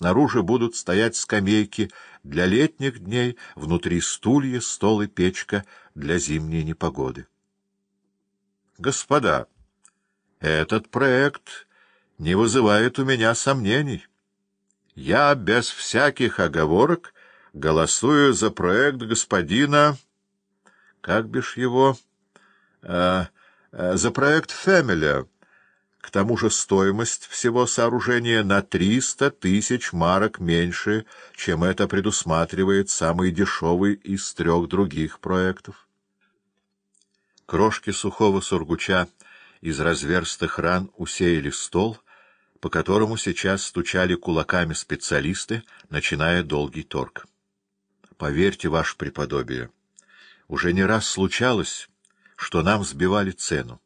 снаружи будут стоять скамейки для летних дней, внутри стулья, стол и печка для зимней непогоды. Господа, этот проект не вызывает у меня сомнений. Я без всяких оговорок голосую за проект господина... Как бишь его... А, а, за проект Фемеля. К тому же стоимость всего сооружения на триста тысяч марок меньше, чем это предусматривает самый дешевый из трех других проектов. Крошки сухого сургуча из разверстых ран усеяли стол, по которому сейчас стучали кулаками специалисты, начиная долгий торг. Поверьте, ваше преподобие, уже не раз случалось, что нам сбивали цену.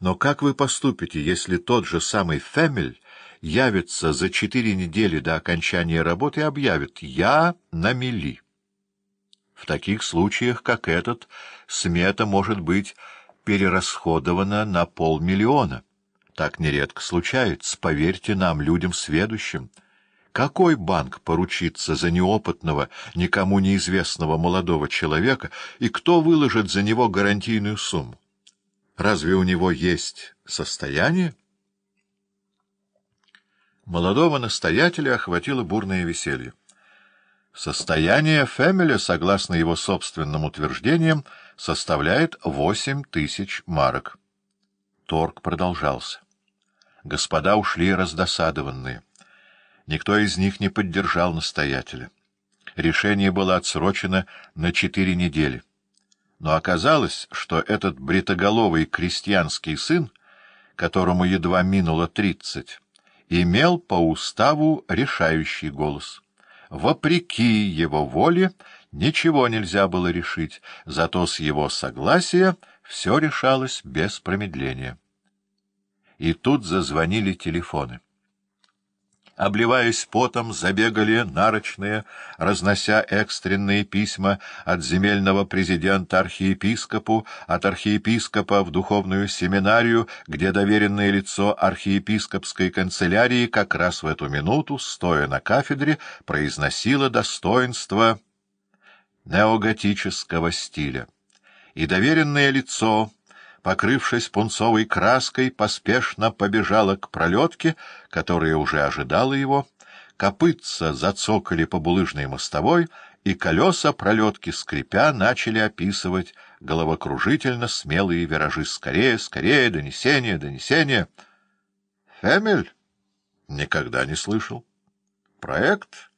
Но как вы поступите, если тот же самый Фемель явится за четыре недели до окончания работы и объявит «Я на мели»? В таких случаях, как этот, смета может быть перерасходована на полмиллиона. Так нередко случается, поверьте нам, людям сведущим. Какой банк поручится за неопытного, никому неизвестного молодого человека, и кто выложит за него гарантийную сумму? Разве у него есть состояние? Молодого настоятеля охватило бурное веселье. Состояние Фемеля, согласно его собственным утверждениям, составляет восемь тысяч марок. Торг продолжался. Господа ушли раздосадованные. Никто из них не поддержал настоятеля. Решение было отсрочено на четыре недели но оказалось, что этот бритоголовый крестьянский сын, которому едва минуло тридцать, имел по уставу решающий голос. Вопреки его воле ничего нельзя было решить, зато с его согласия все решалось без промедления. И тут зазвонили телефоны обливаясь потом, забегали нарочные, разнося экстренные письма от земельного президента архиепископу, от архиепископа в духовную семинарию, где доверенное лицо архиепископской канцелярии как раз в эту минуту, стоя на кафедре, произносило достоинство неоготического стиля. И доверенное лицо покрывшись пунцовой краской, поспешно побежала к пролетке, которая уже ожидала его. Копытца зацокали по булыжной мостовой, и колеса пролетки, скрипя, начали описывать головокружительно смелые виражи. Скорее, скорее, донесение, донесение. Фемель? Никогда не слышал. Проект?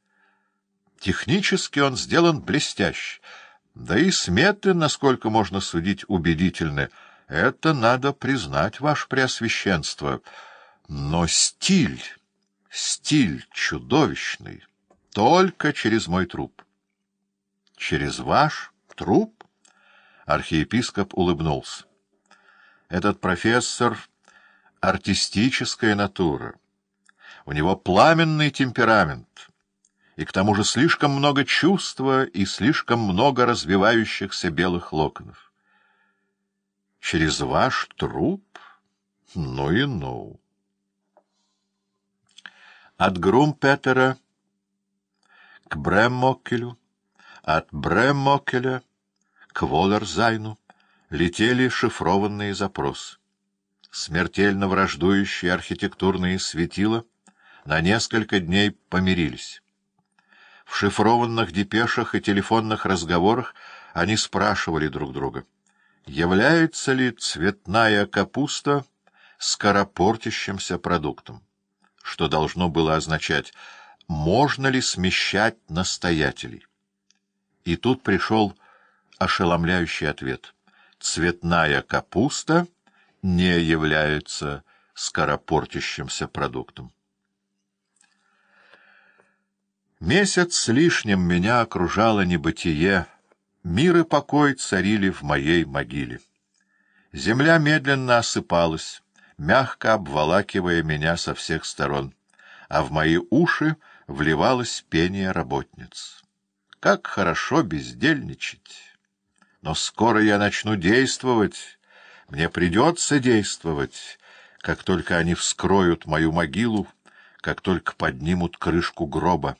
Технически он сделан блестяще. Да и сметы, насколько можно судить, убедительны — это надо признать, ваше преосвященство. Но стиль, стиль чудовищный, только через мой труп. — Через ваш труп? Архиепископ улыбнулся. — Этот профессор — артистическая натура. У него пламенный темперамент, и к тому же слишком много чувства и слишком много развивающихся белых локонов через ваш труп? Ну и ну. От Грумпетера к Бреммокелю, от Бреммокеля к Волерзайну летели шифрованные запросы. Смертельно враждующие архитектурные светила на несколько дней помирились. В шифрованных депешах и телефонных разговорах они спрашивали друг друга — является ли цветная капуста скоропортящимся продуктом, что должно было означать, можно ли смещать настоятелей. И тут пришел ошеломляющий ответ. Цветная капуста не является скоропортящимся продуктом. Месяц с лишним меня окружало небытие, Мир и покой царили в моей могиле. Земля медленно осыпалась, мягко обволакивая меня со всех сторон, а в мои уши вливалось пение работниц. Как хорошо бездельничать! Но скоро я начну действовать, мне придется действовать, как только они вскроют мою могилу, как только поднимут крышку гроба.